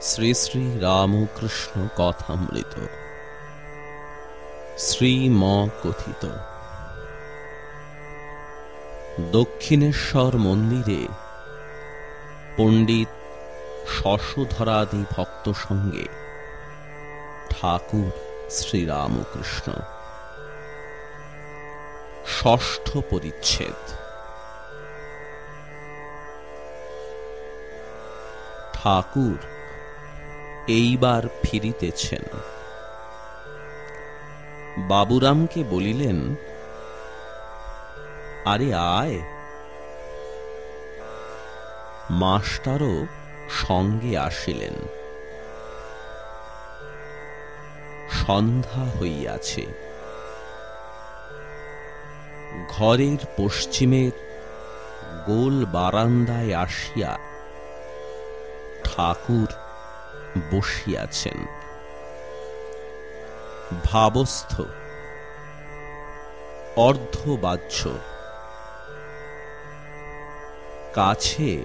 শ্রী শ্রী রামকৃষ্ণ কথামৃত। শ্রীম কথিত দক্ষিণেশ্বর মন্দিরে পণ্ডিত শশধরাদি ভক্ত সঙ্গে ঠাকুর শ্রীরামকৃষ্ণ ষষ্ঠ পরিচ্ছেদ। ঠাকুর এইবার ফিরিতেছেন। বাবুরামকে বলিলেন, আরে আয়। মাস্টারও সঙ্গে আসিলেন। সন্ধ্যা হইয়াছে। ঘরের পশ্চিমের গোল বারান্দায় আসিয়া ঠাকুর বসিয়াছেন। ভাবস্থ অর্ধবাহ্য কাছে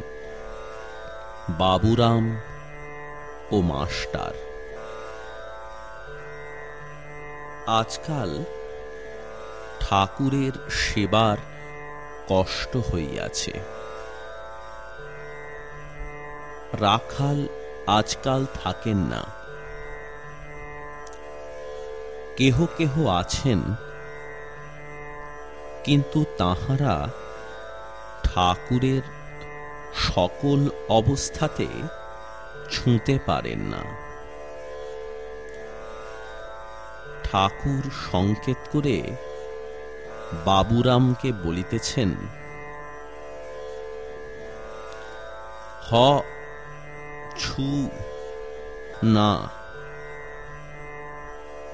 বাবুরাম ও মাস্টার। আজকাল ঠাকুরের সেবার কষ্ট হইয়াছে। রাখাল আজকাল থাকেন না। কেহ কেহ আছেন, কিন্তু তাহারা ঠাকুরের সকল অবস্থাতে ছুঁতে পারেন না। ঠাকুর সংকেত করে বাবুরামকে বলিতেছেন, হ ছু না।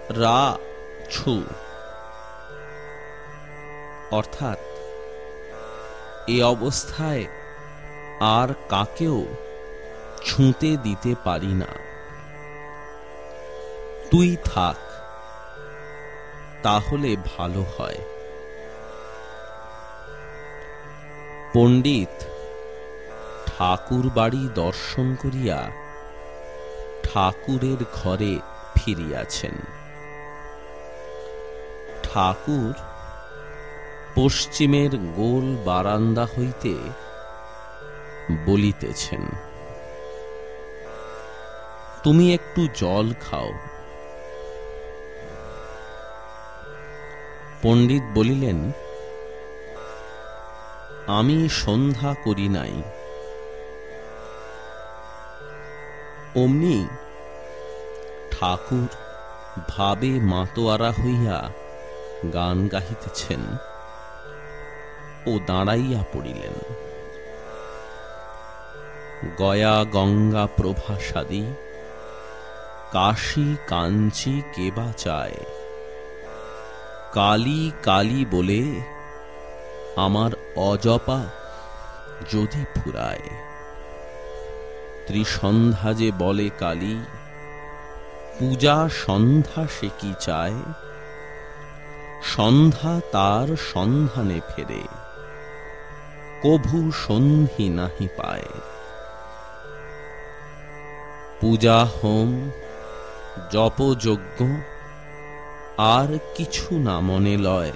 রা ছু অর্থাৎ, এ অবস্থায় আর কাকেও ছুঁতে দিতে পারি না। তুই থাক, তাহলে ভালো হয়। পণ্ডিত ঠাকুর বাড়ি দর্শন করিয়া ঠাকুরের ঘরে ফিরিয়াছেন। ঠাকুর পশ্চিমের গোল বারান্দা হইতে বলিতেছেন, তুমি একটু জল খাও। পণ্ডিত বলিলেন, আমি সন্ধ্যা করি নাই। অমনি ঠাকুর ভাবে মাতোয়ারা হইয়া গান গাহিতেছেন ও দাঁড়াইয়া পড়িলেন। গয়া গঙ্গা প্রভাসাদি, কাশী কাঞ্চি কেবা চায়। কালী কালী বলে আমার অজপা যদি ফুরায়। ত্রিসন্ধ্যা যে বলে কালী, পূজা সন্ধ্যা সে কি চায়? সন্ধ্যা তার সন্ধানে ফেরে, কভু সন্ধি নাহি পায়। পূজা হোম জপযজ্ঞ আর কিছু না মনে লয়।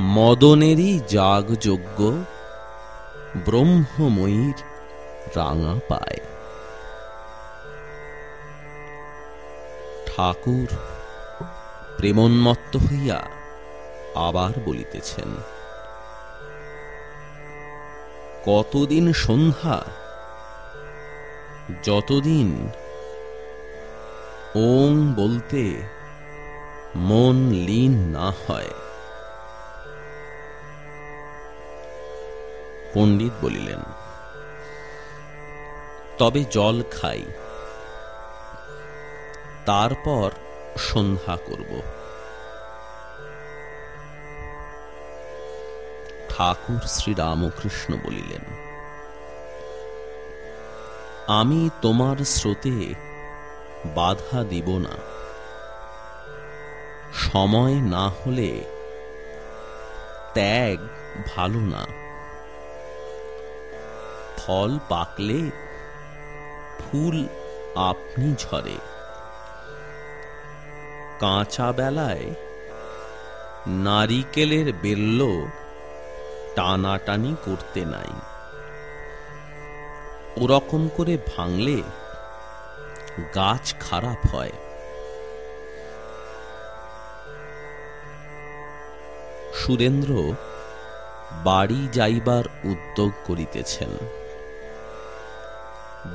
মদনেরই যাগযজ্ঞ ব্রহ্মময়ীর রাঙা পায় ঠাকুর প্রেমন্মত্ত হইয়া আবার বলিতেছেন, কতদিন সন্ধ্যা, যতদিন ওং বলতে মন লীন না হয় পণ্ডিত বলিলেন তবে জল খাই। তারপর সন্ধ্যা করব। ঠাকুর শ্রীরামকৃষ্ণ বলিলেন, আমি তোমার স্রোতে বাধা দিব না। সময় না হলে ত্যাগ ভালো না। ফল পাকলে ফুল আপনি ঝরে। কাঁচা বেলায় নারিকেলের বেল্ল টানাটানি করতে নাই। ওরকম করে ভাঙলে গাছ খারাপ হয়। সুরেন্দ্র বাড়ি যাইবার উদ্যোগ করিতেছেন।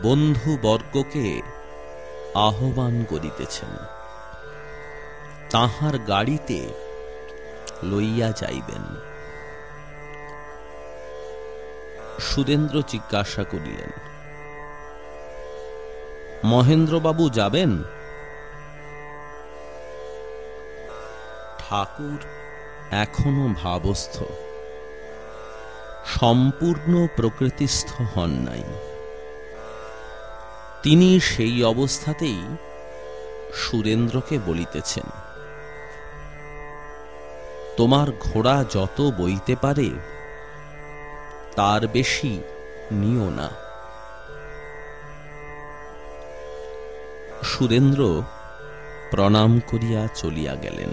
বন্ধুবর্গকে আহ্বান করিতেছেন। তাহার গাড়িতে লইয়া যাইবেন। সুরেন্দ্র জিজ্ঞাসা করিলেন, মহেন্দ্রবাবু যাবেন? ঠাকুর এখনও ভাবস্থ। সম্পূর্ণ প্রকৃতিস্থ হন নাই। তিনি সেই অবস্থাতেই সুরেন্দ্রকে বলিতেছেন, তোমার ঘোড়া যত বইতে পারে, তার বেশি নিও না। সুরেন্দ্র প্রণাম করিয়া চলিয়া গেলেন।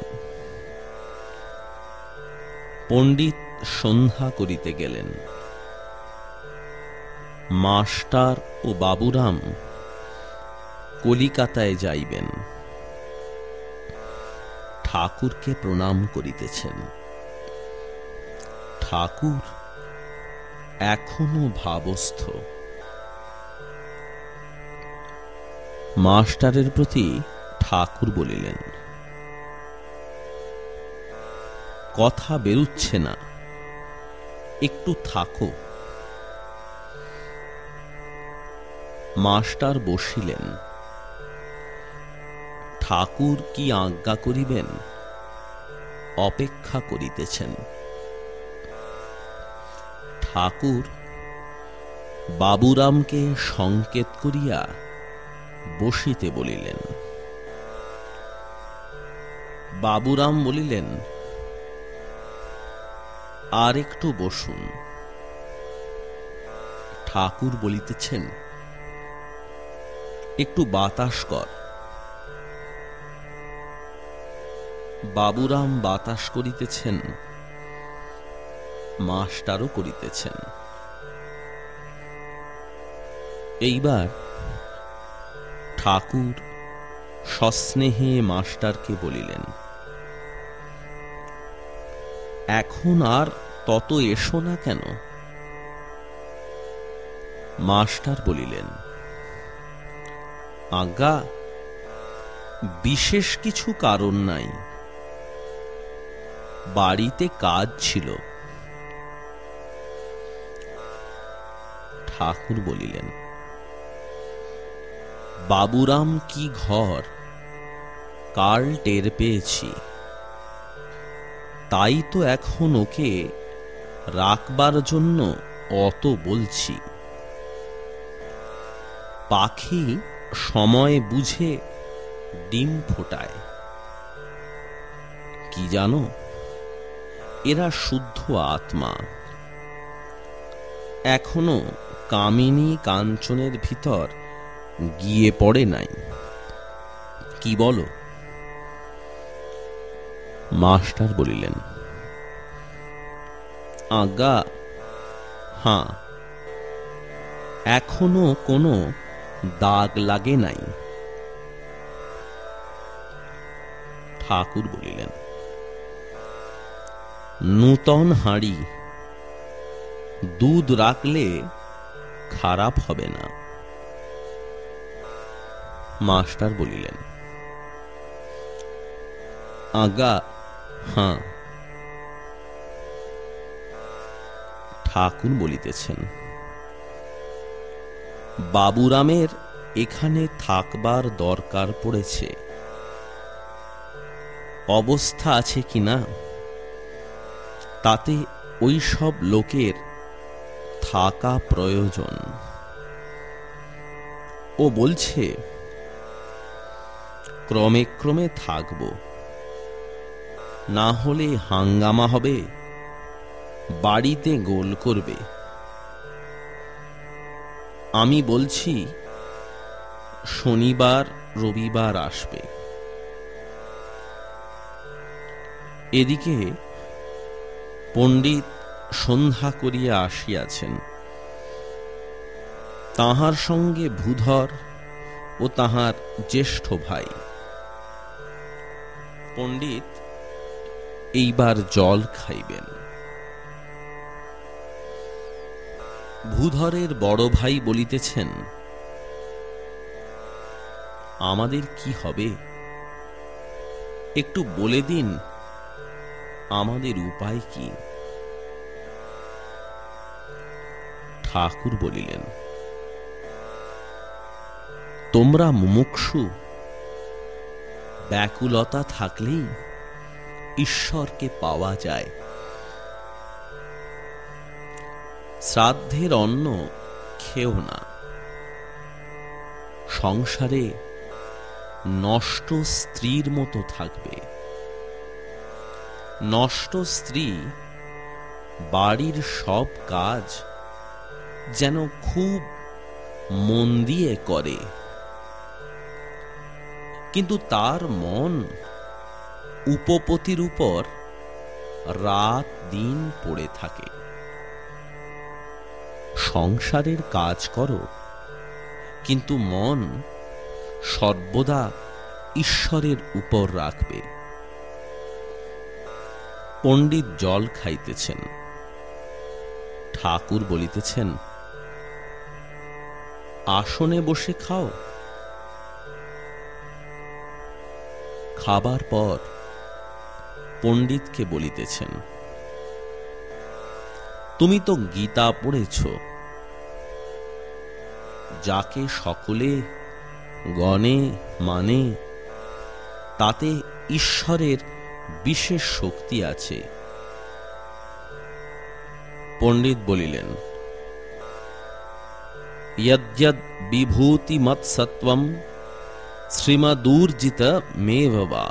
পণ্ডিত সন্ধ্যা করিতে গেলেন। মাস্টার ও বাবুরাম কলিকাতায় যাইবেন। ঠাকুরকে প্রণাম করিতেছেন। ঠাকুর এখনও ভাবস্থ। মাস্টারের প্রতি ঠাকুর বলিলেন, কথা বেরুচ্ছে না, একটু থাকো। মাস্টার বসিলেন। ঠাকুর কি আজ্ঞা করিবেন? অপেক্ষা করিতেছেন। ঠাকুর, বাবুরামকে সংকেত করিয়া বসিতে বলিলেন। বাবুরাম বলিলেন আর একটু বসুন। ঠাকুর বলিতেছেন, একটু বাতাস কর। বাবুরাম বাতাস করিতেছেন, মাস্টারও করিতেছেন। এইবার ঠাকুর সস্নেহে মাস্টারকে বলিলেন, এখন আর তত এসো না কেন? মাস্টার বলিলেন, আজ্ঞা, বিশেষ কিছু কারণ নাই। বাড়িতে কাজ ছিল। ঠাকুর বলিলেন, বাবুরাম, কি ঘর? কাল টের পেয়েছি। তাই তো এখন ওকে রাখবার জন্য অত বলছি। পাখি সময় বুঝে ডিম ফোটায়। কি জানো? এরা শুদ্ধ আত্মা। এখনও কামিনী কাঞ্চনের ভিতর গিয়ে পড়ে নাই। কি বলো? মাস্টার বলিলেন আজ্ঞা হাঁ, এখনও কোনো দাগ লাগে নাই। ঠাকুর বলিলেন নূতন হাঁড়ি। দুধ রাখলে খারাপ হবে না। মাস্টার বলিলেন আজ্ঞা হাঁ। ঠাকুর বলিতেছেন, বাবুরামের এখানে থাকবার দরকার পড়েছে। অবস্থা আছে কি না? তাতে ওই সব লোকের থাকা প্রয়োজন। ও বলছে, ক্রমে ক্রমে থাকব। না হলে হাঙ্গামা হবে, বাড়িতে গোল করবে। আমি বলছি, শনিবার, রবিবার আসবে। এদিকে পণ্ডিত সন্ধ্যা করিয়া আসিয়াছেন। তাহার সঙ্গে ভূধর ও তাহার জ্যেষ্ঠ ভাই। পণ্ডিত, এইবার জল খাইবেন। ভূধরের বড় ভাই বলিতেছেন, আমাদের কি হবে? একটু বলে দিন, আমাদের উপায় কি? ঠাকুর বলিলেন, তোমরা মুমুক্ষু, ব্যাকুলতা থাকলেই ঈশ্বরকে পাওয়া যায়। শ্রাদ্ধের অন্ন খেও না। সংসারে নষ্ট স্ত্রীর মতো থাকবে। নষ্ট স্ত্রী বাড়ির সব কাজ যেন খুব মন দিয়ে করে। কিন্তু তার মন উপপতির উপর রাত দিন পড়ে থাকে। সংসারের কাজ করো, কিন্তু মন সর্বদা ঈশ্বরের উপর রাখবে। পণ্ডিত জল খাইতেছেন। ঠাকুর বলিতেছেন আসনে বসে খাও। খাবার পর পণ্ডিতকে বলিতেছেন, তুমি তো গীতা পড়েছ, যাকে সকলে গণে মানে তাতে ঈশ্বরের বিশেষ শক্তি আছে। পণ্ডিত বলিলেন ইয়দ্যদ বিভূতি মৎসত্বম শ্রীমদূর্জিত মেভবা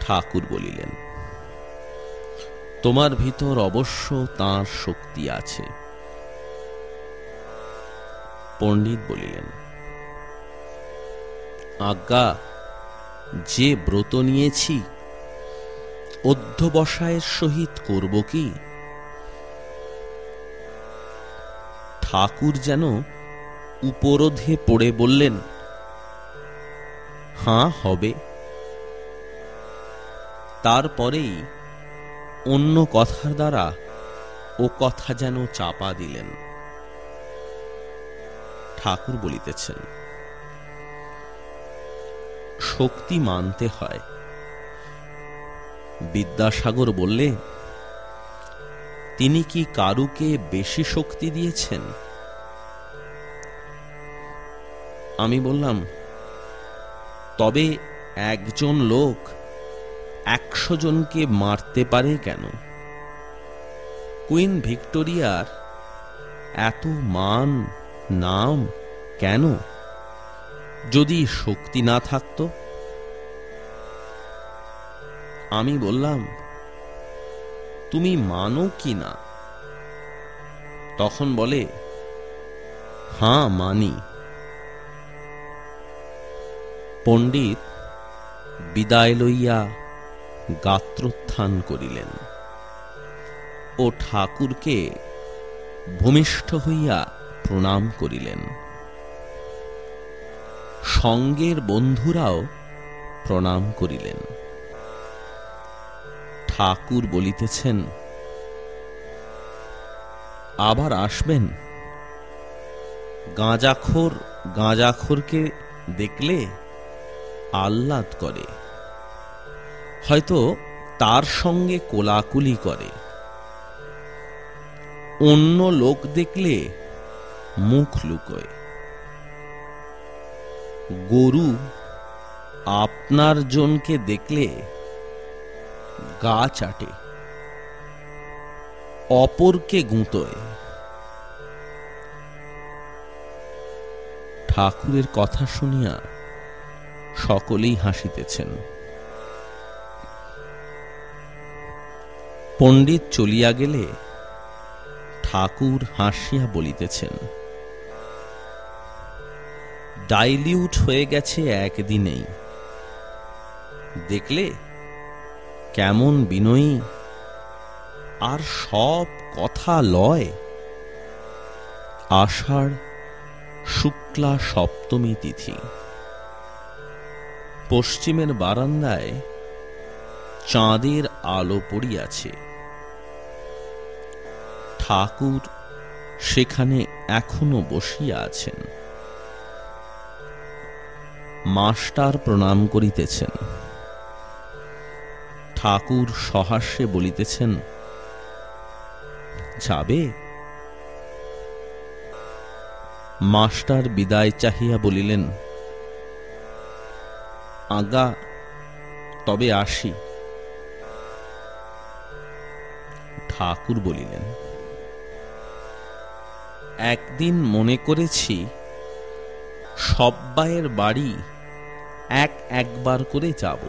ঠাকুর বলিলেন, তোমার ভিতর অবশ্য তাঁর শক্তি আছে। পণ্ডিত বলিলেন, আজ্ঞা, যে ব্রত নিয়েছি, অধ্যবসায়ের সহিত করব কি? ঠাকুর যেন উপরোধে পড়ে বললেন, হাঁ, হবে। তারপরেই অন্য কথার দ্বারা ও কথা যেন চাপা দিলেন। ঠাকুর বলিতেছেন, শক্তি মানতে হয়। বিদ্যাসাগর বললে, তিনি কি কারুকে বেশি শক্তি দিয়েছেন? আমি বললাম, তবে একজন লোক একশো জনকে মারতে পারে কেন? কুইন ভিক্টোরিয়ার এত মান, নাম কেন? যদি শক্তি না থাকত? আমি বললাম, তুমি মানো কি না? তখন বলে হাঁ মানি। পণ্ডিত বিদায় লইয়া গাত্রোত্থান করিলেন ও ঠাকুরকে ভূমিষ্ঠ হইয়া প্রণাম করিলেন। সঙ্গের বন্ধুরাও প্রণাম করিলেন। ঠাকুর বলিতেছেন, আবার আসবেন? গাঁজাখোর গাঁজাখোরকে দেখলে আহ্লাদ করে। হয়তো তার সঙ্গে কোলাকুলি করে। অন্য লোক দেখলে মুখ লুকোয়। গরু আপনার জনকে দেখলে গা চাটে। অপরকে গুঁতোয়। ঠাকুরের কথা শুনিয়া সকলেই হাসিতেছেন। পণ্ডিত চলিয়া গেলে ঠাকুর হাসিয়া বলিতেছেন, ডাইলিউট হয়ে গেছে একদিনেই। দেখলে কেমন বিনয়ী, আর সব কথা লয়। আষাঢ় শুক্লা সপ্তমী তিথি। পশ্চিমের বারান্দায় চাঁদের আলো পড়িয়াছে। ঠাকুর সেখানে এখনও বসিয়া আছেন। মাস্টার প্রণাম করিতেছেন। ঠাকুর সহাস্যে বলিতেছেন, যাবে? মাস্টার বিদায় চাহিয়া বলিলেন আগা, তবে আসি। ঠাকুর বলিলেন, একদিন মনে করেছি সব্বাইয়ের বাড়ি এক একবার করে যাব।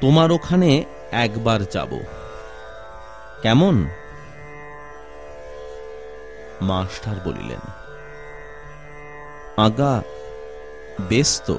তোমার ওখানে একবার যাব। কেমন? মাস্টার বলিলেন, আগা, বেশ তো।